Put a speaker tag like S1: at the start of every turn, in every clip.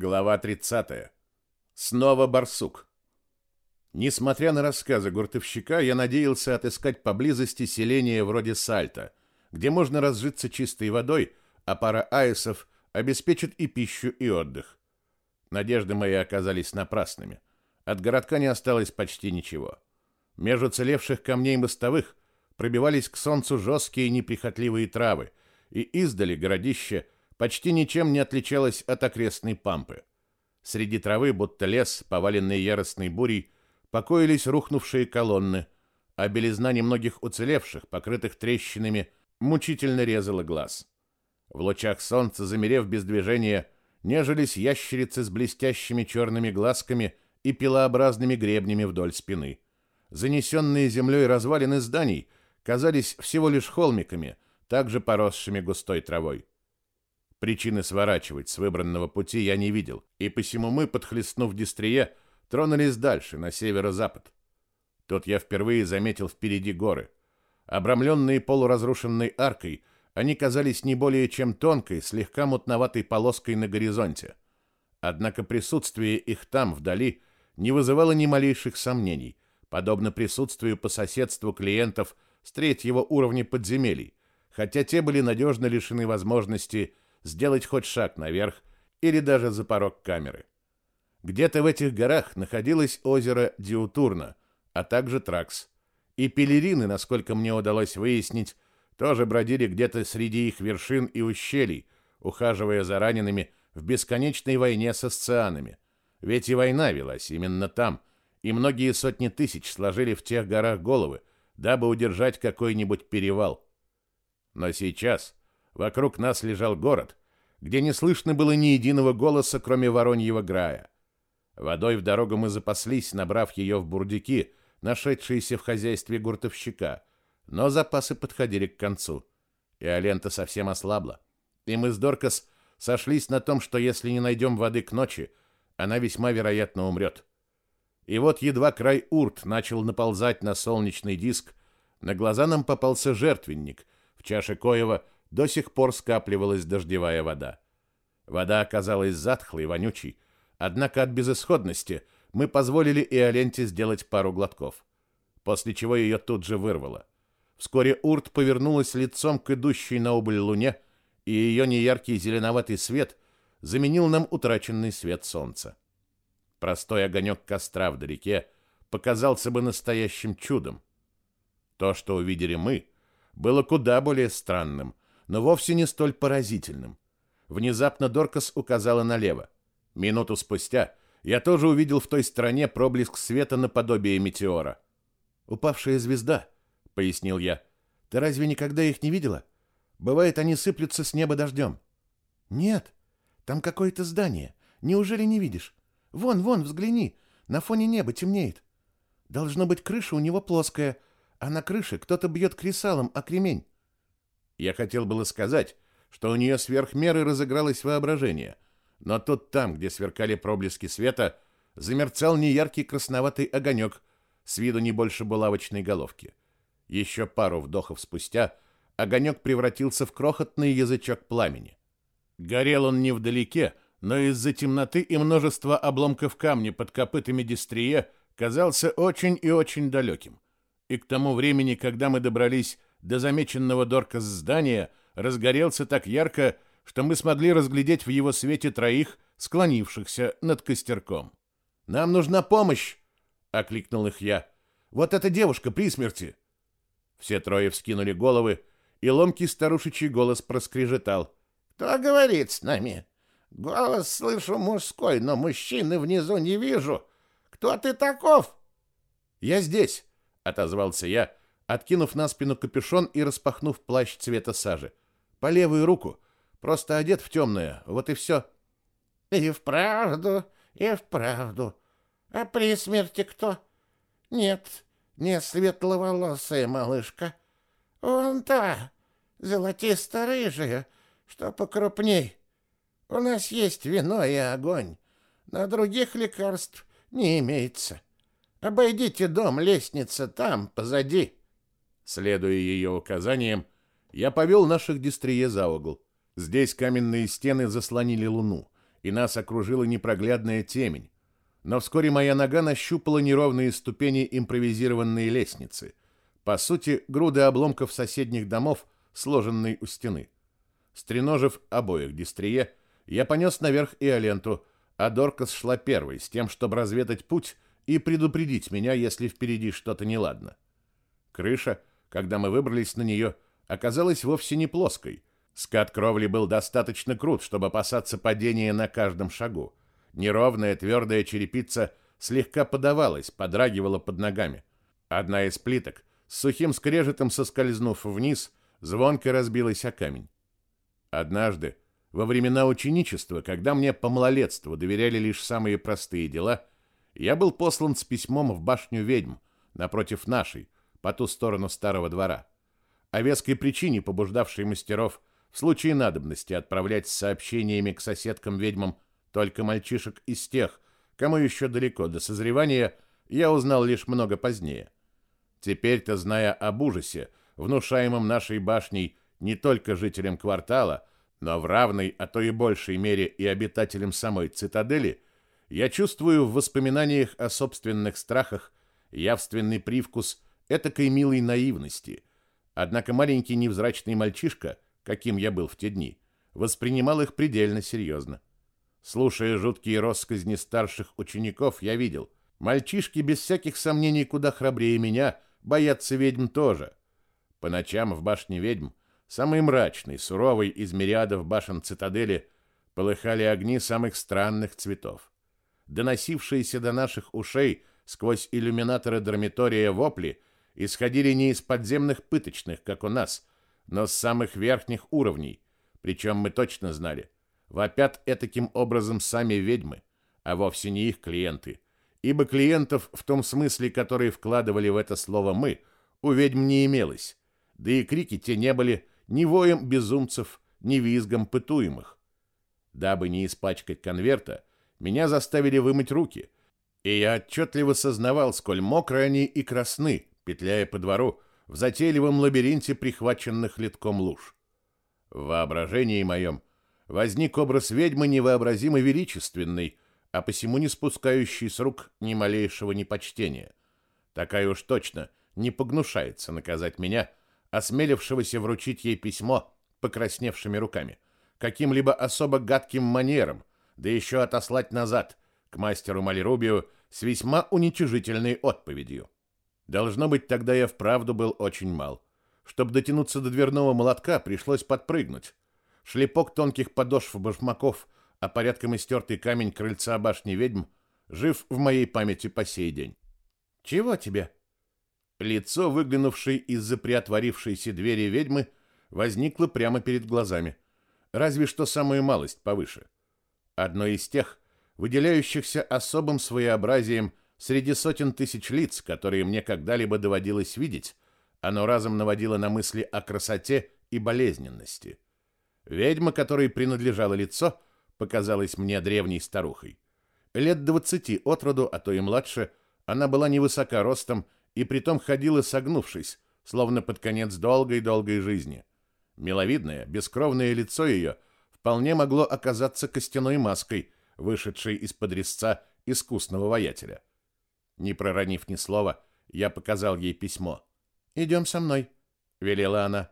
S1: Глава 30. Снова барсук. Несмотря на рассказы гуртовщика, я надеялся отыскать поблизости селение вроде Сальта, где можно разжиться чистой водой, а пара аисов обеспечит и пищу, и отдых. Надежды мои оказались напрасными. От городка не осталось почти ничего. Между целевших камней мостовых пробивались к солнцу жесткие неприхотливые травы, и издали городище – почти ничем не отличалась от окрестной пампы. Среди травы, будто лес, поваленный яростной бурей, покоились рухнувшие колонны, а белизна немногих уцелевших, покрытых трещинами, мучительно резала глаз. В лучах солнца, замерев без движения, нежились ящерицы с блестящими черными глазками и пилообразными гребнями вдоль спины. Занесенные землей развалины зданий казались всего лишь холмиками, также поросшими густой травой. Причины сворачивать с выбранного пути я не видел, и посему мы, подхлестнув Дистрие, тронулись дальше, на северо-запад. Тут я впервые заметил впереди горы. Обрамленные полуразрушенной аркой, они казались не более чем тонкой, слегка мутноватой полоской на горизонте. Однако присутствие их там, вдали, не вызывало ни малейших сомнений, подобно присутствию по соседству клиентов с третьего уровня подземелий, хотя те были надежно лишены возможности сделать хоть шаг наверх или даже за порог камеры. Где-то в этих горах находилось озеро Диутурна, а также Тракс. И пелерины, насколько мне удалось выяснить, тоже бродили где-то среди их вершин и ущелий, ухаживая за ранеными в бесконечной войне с асцианами. Ведь и война велась именно там, и многие сотни тысяч сложили в тех горах головы, дабы удержать какой-нибудь перевал. Но сейчас вокруг нас лежал город, где не слышно было ни единого голоса, кроме вороньего грая. Водой в дорогу мы запаслись, набрав ее в бурдюки, нашедшиеся в хозяйстве гуртовщика, но запасы подходили к концу, и Алента совсем ослабла. И мы с Доркас сошлись на том, что если не найдем воды к ночи, она весьма вероятно умрет. И вот едва край урт начал наползать на солнечный диск, на глаза нам попался жертвенник, в чаше коева – до сих пор скапливалась дождевая вода. Вода оказалась затхлой, вонючей, однако от безысходности мы позволили Иоленте сделать пару глотков, после чего ее тут же вырвало. Вскоре Урт повернулась лицом к идущей на убыль луне, и ее неяркий зеленоватый свет заменил нам утраченный свет солнца. Простой огонек костра вдалеке показался бы настоящим чудом. То, что увидели мы, было куда более странным — но вовсе не столь поразительным. Внезапно Доркас указала налево. Минуту спустя я тоже увидел в той стороне проблеск света наподобие метеора. «Упавшая звезда», — пояснил я. «Ты разве никогда их не видела? Бывает, они сыплются с неба дождем». «Нет, там какое-то здание. Неужели не видишь? Вон, вон, взгляни, на фоне неба темнеет. Должно быть, крыша у него плоская, а на крыше кто-то бьет кресалом о кремень. Я хотел было сказать, что у нее сверх меры разыгралось воображение, но тут там, где сверкали проблески света, замерцал неяркий красноватый огонек, с виду не больше булавочной головки. Еще пару вдохов спустя огонек превратился в крохотный язычок пламени. Горел он невдалеке, но из-за темноты и множества обломков камня под копытами дистрие казался очень и очень далеким. И к тому времени, когда мы добрались до замеченного Дорка здания разгорелся так ярко, что мы смогли разглядеть в его свете троих, склонившихся над костерком. «Нам нужна помощь!» — окликнул их я. «Вот эта девушка при смерти!» Все трое вскинули головы, и ломкий старушечий голос проскрежетал. «Кто говорит с нами? Голос слышу мужской, но мужчины внизу не вижу. Кто ты таков?» «Я здесь!» — отозвался я, откинув на спину капюшон и распахнув плащ цвета сажи. По левую руку. Просто одет в темное. Вот и все. И вправду, и вправду. А при смерти кто? Нет, не светловолосая малышка. Вон та, золотисто-рыжая, что покрупней. У нас есть вино и огонь, но других лекарств не имеется. Обойдите дом, лестница там, позади. Следуя ее указаниям, я повел наших дистрие за угол. Здесь каменные стены заслонили луну, и нас окружила непроглядная темень. Но вскоре моя нога нащупала неровные ступени импровизированной лестницы. По сути, груды обломков соседних домов, сложенные у стены. Стреножив обоих дистрие, я понес наверх и Аленту, а Доркас шла первой, с тем, чтобы разведать путь и предупредить меня, если впереди что-то неладно. Крыша, когда мы выбрались на нее, оказалась вовсе не плоской. Скат кровли был достаточно крут, чтобы опасаться падения на каждом шагу. Неровная твердая черепица слегка подавалась, подрагивала под ногами. Одна из плиток, с сухим скрежетом соскользнув вниз, звонко разбилась о камень. Однажды, во времена ученичества, когда мне по малолетству доверяли лишь самые простые дела, я был послан с письмом в башню ведьм, напротив нашей, по ту сторону старого двора. О веской причине, побуждавшей мастеров в случае надобности отправлять с сообщениями к соседкам-ведьмам только мальчишек из тех, кому еще далеко до созревания, я узнал лишь много позднее. Теперь-то, зная об ужасе, внушаемом нашей башней не только жителям квартала, но в равной, а то и большей мере и обитателям самой цитадели, я чувствую в воспоминаниях о собственных страхах явственный привкус этакой милой наивности. Однако маленький невзрачный мальчишка, каким я был в те дни, воспринимал их предельно серьезно. Слушая жуткие россказни старших учеников, я видел, мальчишки без всяких сомнений куда храбрее меня, боятся ведьм тоже. По ночам в башне ведьм, самый мрачный, суровый из мириадов башен цитадели, полыхали огни самых странных цветов. Доносившиеся до наших ушей сквозь иллюминаторы дормитория вопли исходили не из подземных пыточных, как у нас, но с самых верхних уровней, причем мы точно знали, вопят этаким образом сами ведьмы, а вовсе не их клиенты, ибо клиентов в том смысле, который вкладывали в это слово «мы», у ведьм не имелось, да и крики те не были ни воем безумцев, ни визгом пытуемых. Дабы не испачкать конверта, меня заставили вымыть руки, и я отчетливо сознавал, сколь мокрые они и красны, петляя по двору в затейливом лабиринте прихваченных литком луж. В воображении моем возник образ ведьмы невообразимо величественной, а посему не спускающей с рук ни малейшего непочтения. Такая уж точно не погнушается наказать меня, осмелившегося вручить ей письмо покрасневшими руками, каким-либо особо гадким манером, да еще отослать назад к мастеру Малерубию с весьма уничижительной отповедью. Должно быть, тогда я вправду был очень мал. Чтобы дотянуться до дверного молотка, пришлось подпрыгнуть. Шлепок тонких подошв башмаков, а порядком истертый камень крыльца башни ведьм жив в моей памяти по сей день. «Чего тебе?» Лицо, выглянувшей из-за приотворившейся двери ведьмы, возникло прямо перед глазами. Разве что самую малость повыше. Одно из тех, выделяющихся особым своеобразием Среди сотен тысяч лиц, которые мне когда-либо доводилось видеть, оно разом наводило на мысли о красоте и болезненности. Ведьма, которой принадлежало лицо, показалась мне древней старухой. Лет двадцати от роду, а то и младше, она была невысока ростом и притом ходила согнувшись, словно под конец долгой-долгой жизни. Миловидное, бескровное лицо ее вполне могло оказаться костяной маской, вышедшей из-под резца искусного воятеля. Не проронив ни слова, я показал ей письмо. «Идем со мной», — велела она.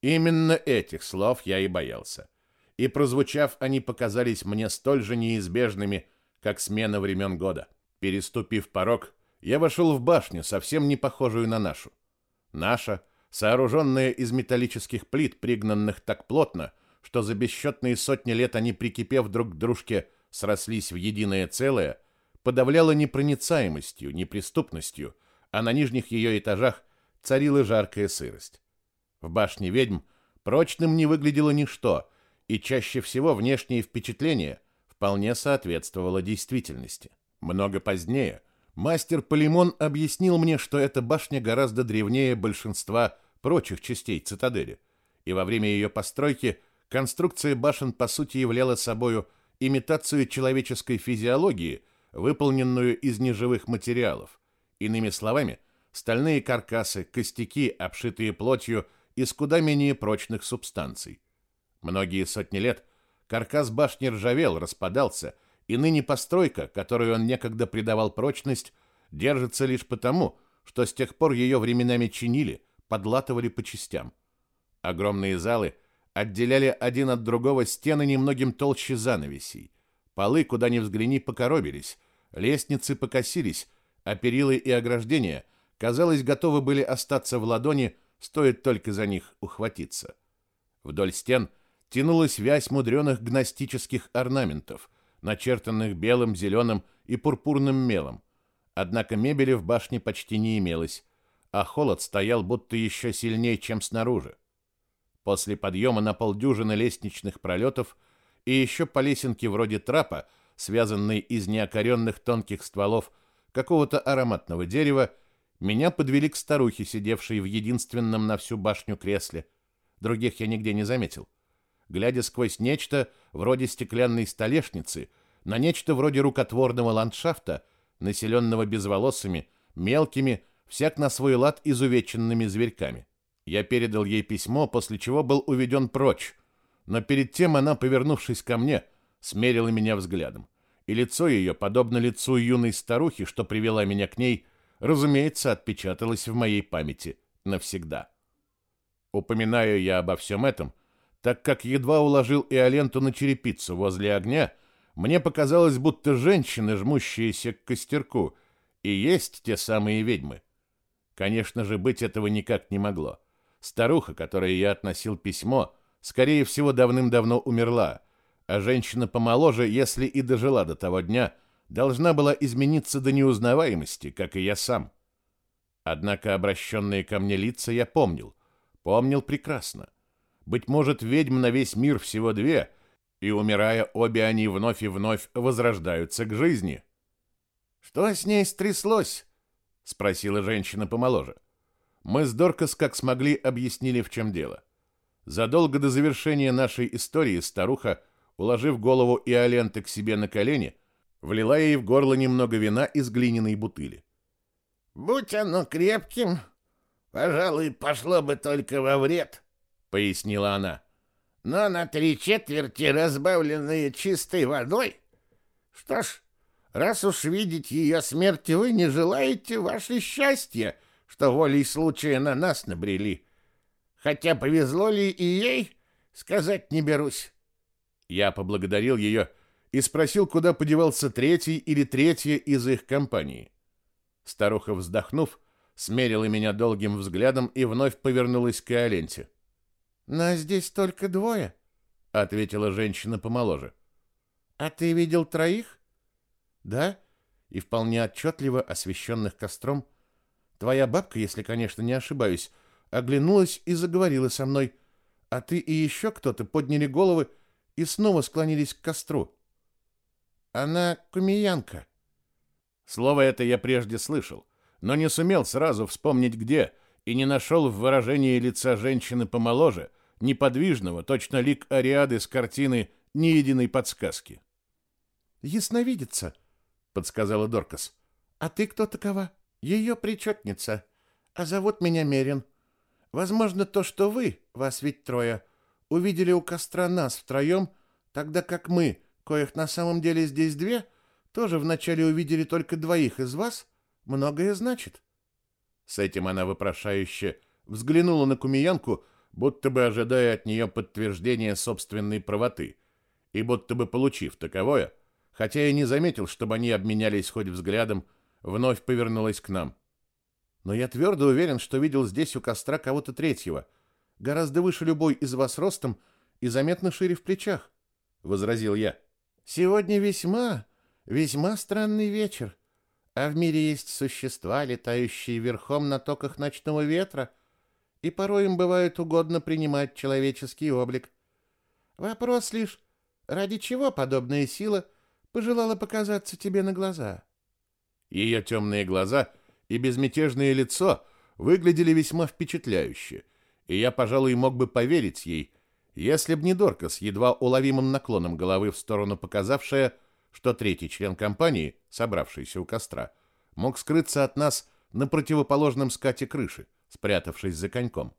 S1: Именно этих слов я и боялся. И, прозвучав, они показались мне столь же неизбежными, как смена времен года. Переступив порог, я вошел в башню, совсем не похожую на нашу. Наша, сооруженная из металлических плит, пригнанных так плотно, что за бесчетные сотни лет они, прикипев друг к дружке, срослись в единое целое, подавляла непроницаемостью, неприступностью, а на нижних ее этажах царила жаркая сырость. В башне ведьм прочным не выглядело ничто, и чаще всего внешнее впечатление вполне соответствовало действительности. Много позднее мастер Полимон объяснил мне, что эта башня гораздо древнее большинства прочих частей цитадели, и во время ее постройки конструкция башен по сути являла собою имитацию человеческой физиологии – выполненную из неживых материалов. Иными словами, стальные каркасы, костяки, обшитые плотью из куда менее прочных субстанций. Многие сотни лет Каркас башни ржавел, распадался, и ныне постройка, которую он некогда придавал прочность, держится лишь потому, что с тех пор ее временами чинили, подлатывали по частям. Огромные залы отделяли один от другого стены немногим толще занавесей. Полы, куда ни взгляни, покоробились, лестницы покосились, а перилы и ограждения, казалось, готовы были остаться в ладони, стоит только за них ухватиться. Вдоль стен тянулась вязь мудреных гностических орнаментов, начертанных белым, зеленым и пурпурным мелом. Однако мебели в башне почти не имелось, а холод стоял будто еще сильнее, чем снаружи. После подъема на полдюжины лестничных пролетов и еще по лесенке вроде трапа, связанной из неокоренных тонких стволов какого-то ароматного дерева, меня подвели к старухе, сидевшей в единственном на всю башню кресле. Других я нигде не заметил. Глядя сквозь нечто вроде стеклянной столешницы, на нечто вроде рукотворного ландшафта, населенного безволосыми, мелкими, всяк на свой лад изувеченными зверьками. Я передал ей письмо, после чего был уведен прочь, но перед тем она, повернувшись ко мне, смерила меня взглядом, и лицо ее, подобно лицу юной старухи, что привела меня к ней, разумеется, отпечаталось в моей памяти навсегда. Упоминаю я обо всем этом, так как едва уложил Иоленту на черепицу возле огня, мне показалось, будто женщины, жмущиеся к костерку, и есть те самые ведьмы. Конечно же, быть этого никак не могло. Старуха, которой я относил письмо, скорее всего, давным-давно умерла, а женщина помоложе, если и дожила до того дня, должна была измениться до неузнаваемости, как и я сам. Однако обращенные ко мне лица я помнил, помнил прекрасно. Быть может, ведьм на весь мир всего две, и, умирая, обе они вновь и вновь возрождаются к жизни. «Что с ней стряслось?» — спросила женщина помоложе. Мы с Доркас как смогли объяснили, в чем дело. Задолго до завершения нашей истории старуха, уложив голову Иоленты к себе на колени, влила ей в горло немного вина из глиняной бутыли.
S2: «Будь оно крепким, пожалуй, пошло бы только во вред», — пояснила она. «Но на три четверти разбавленные чистой водой? Что ж, раз уж видеть ее смерть вы не желаете, ваше счастье — что волей случая на нас набрели. Хотя повезло ли и ей, сказать не берусь.
S1: Я поблагодарил ее и спросил, куда подевался третий или третья из их компании. Старуха, вздохнув, смерила меня долгим взглядом и вновь повернулась к Аленте.
S2: «Нас здесь только двое», — ответила женщина помоложе. «А ты видел троих?»
S1: «Да, и вполне отчетливо освещенных костром Твоя бабка, если, конечно, не ошибаюсь, оглянулась и заговорила со мной, а ты и еще кто-то подняли головы и снова склонились к костру.
S2: Она кумиянка.
S1: Слово это я прежде слышал, но не сумел сразу вспомнить где, и не нашел в выражении лица женщины помоложе, неподвижного, точно лик Ариады с картины ни единой подсказки.
S2: «Ясновидица», — подсказала Доркас. «А ты кто такова?» ее причетница, а зовут меня Мерин. Возможно, то, что вы, вас ведь трое, увидели у костра нас втроем, тогда как мы, коих на самом деле здесь две, тоже вначале увидели только двоих из вас, многое значит.
S1: С этим она вопрошающе взглянула на кумиянку, будто бы ожидая от нее подтверждения собственной правоты, и будто бы получив таковое, хотя и не заметил, чтобы они обменялись хоть взглядом, вновь повернулась к нам. Но я твердо уверен, что видел здесь у костра кого-то третьего, гораздо выше любой из вас ростом и заметно шире в плечах, — возразил я.
S2: Сегодня весьма, весьма странный вечер, а в мире есть существа, летающие верхом на токах ночного ветра, и порой им бывает угодно принимать человеческий облик. Вопрос лишь, ради чего подобная сила пожелала показаться тебе на глаза?»
S1: Ее темные глаза и безмятежное лицо выглядели весьма впечатляюще, и я, пожалуй, мог бы поверить ей, если б не Дорка с едва уловимым наклоном головы в сторону показавшая, что третий член компании, собравшийся у костра, мог скрыться от нас на противоположном скате крыши, спрятавшись за коньком.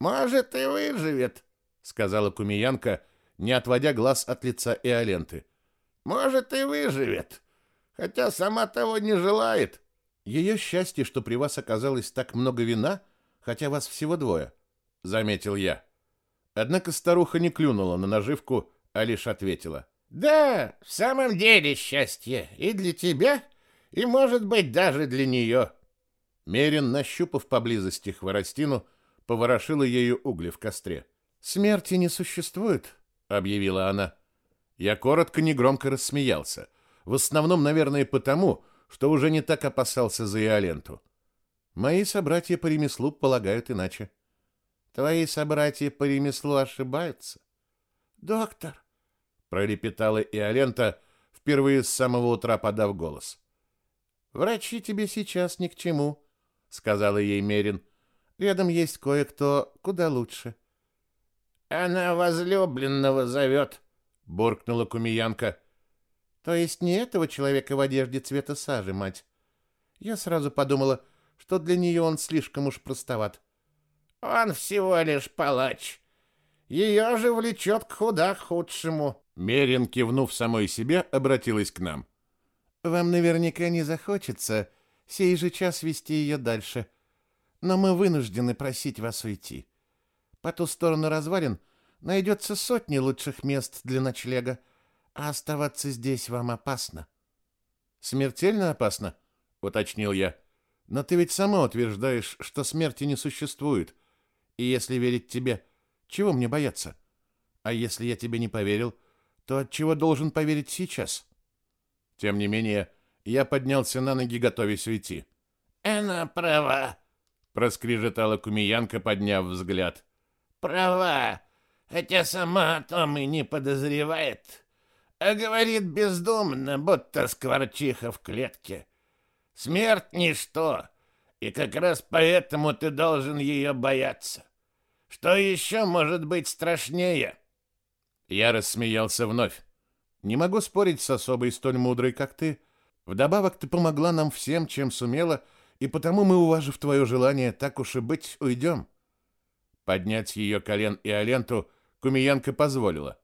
S2: «Может, и выживет», — сказала Кумиянка,
S1: не отводя глаз от лица Иоленты.
S2: «Может, и выживет, хотя сама того не желает».
S1: «Ее счастье, что при вас оказалось так много вина, хотя вас всего двое», — заметил я. Однако старуха не клюнула на наживку, а лишь ответила.
S2: «Да, в самом деле счастье и для тебя, и, может быть, даже для нее».
S1: Мерин, нащупав поблизости хворостину, поворошила ею угли в костре. «Смерти не существует», — объявила она. Я коротко, негромко рассмеялся. В основном, наверное, потому, что уже не так опасался за Иоленту. Мои собратья по ремеслу полагают иначе.
S2: Твои собратья по ремеслу ошибаются.
S1: Доктор, пролепетала Иолента, впервые с самого утра подав голос. Врачи тебе сейчас ни к чему, сказала ей Мерин. Рядом есть кое-кто куда лучше.
S2: Она возлюбленного зовет,
S1: буркнула Кумиянка. То есть не этого человека в одежде цвета сажи, мать. Я сразу подумала, что для нее он слишком уж простоват.
S2: Он всего лишь палач. Ее же влечет к куда худшему.
S1: Мерин, кивнув самой себе, обратилась к нам. Вам наверняка не захочется сей же час вести ее дальше, но мы вынуждены просить вас уйти. По ту сторону развалин найдется сотни лучших мест для ночлега, а оставаться здесь вам опасно. Смертельно опасно, уточнил я. Но ты ведь сама утверждаешь, что смерти не существует. И если верить тебе, чего мне бояться? А если я тебе не поверил, то от чего должен поверить сейчас? Тем не менее, я поднялся на ноги, готовясь уйти.
S2: Она права,
S1: проскрежетала Кумиянка, подняв взгляд.
S2: Права, хотя сама о том и не подозревает, а говорит бездумно, будто скворчиха в клетке. Смерть ничто, и как раз поэтому ты должен ее бояться. Что еще может быть страшнее?
S1: Я рассмеялся вновь. Не могу спорить с особой столь мудрой, как ты. Вдобавок ты помогла нам всем, чем сумела, и потому мы, уважив твое желание, так уж и быть, уйдем. Поднять ее колен и Аленту Кумиянка позволила,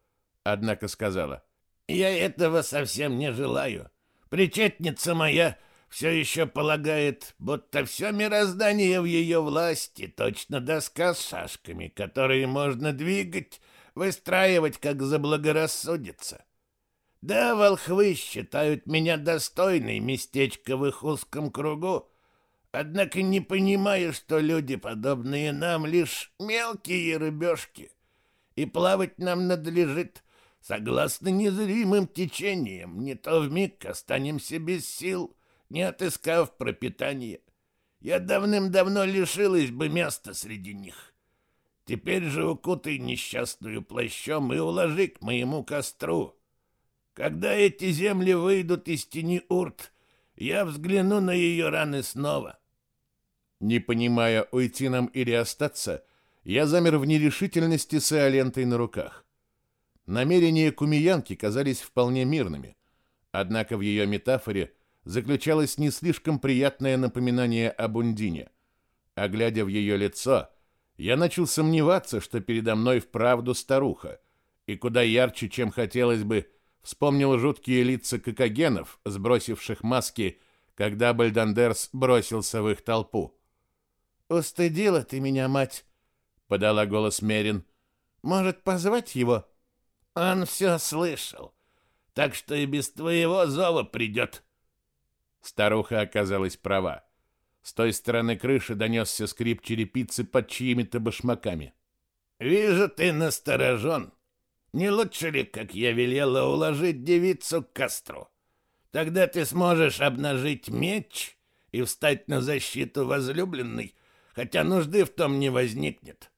S1: однако сказала.
S2: «Я этого совсем не желаю. Причетница моя все еще полагает, будто все мироздание в ее власти, точно доска с шашками, которые можно двигать, выстраивать, как заблагорассудится. Да, волхвы считают меня достойной местечка в их узком кругу, однако не понимаю, что люди, подобные нам, лишь мелкие рыбешки, и плавать нам надлежит согласно незримым течениям, не то вмиг останемся без сил — не отыскав пропитания. Я давным-давно лишилась бы места среди них. Теперь же укутай несчастную плащом и уложи к моему костру. Когда эти земли выйдут из тени урт, я взгляну на ее раны снова.
S1: Не понимая, уйти нам или остаться, я замер в нерешительности с Иолентой на руках. Намерения кумиянки казались вполне мирными, однако в ее метафоре заключалось не слишком приятное напоминание об Ундине. А глядя в ее лицо, я начал сомневаться, что передо мной вправду старуха, и куда ярче, чем хотелось бы, вспомнил жуткие лица кокогенов, сбросивших маски, когда Бальдандерс бросился в их толпу. «Устыдила ты меня, мать!» — подала голос Мерин. «Может, позвать его?»
S2: «Он все слышал, так что и без твоего зова придет»,
S1: Старуха оказалась права. С той стороны крыши донесся скрип черепицы под чьими-то башмаками.
S2: «Вижу, ты насторожен. Не лучше ли, как я велела, уложить девицу к костру? Тогда ты сможешь обнажить меч и встать на защиту возлюбленной, хотя нужды в том не возникнет».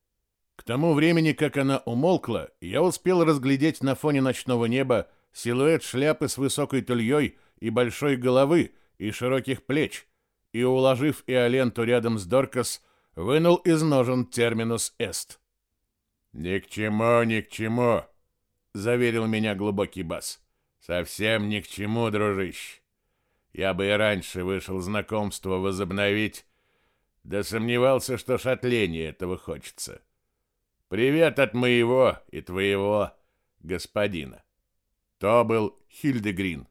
S1: К тому времени, как она умолкла, я успел разглядеть на фоне ночного неба силуэт шляпы с высокой тульей и большой головы, и широких плеч, и, уложив Иоленту рядом с Доркас, вынул из ножен терминус эст. «Ни к чему, ни к чему», — заверил меня глубокий бас. «Совсем ни к чему, дружище. Я бы и раньше вышел знакомство возобновить, да сомневался, что шатление этого хочется. Привет от моего и твоего господина. То был Хильдегрин.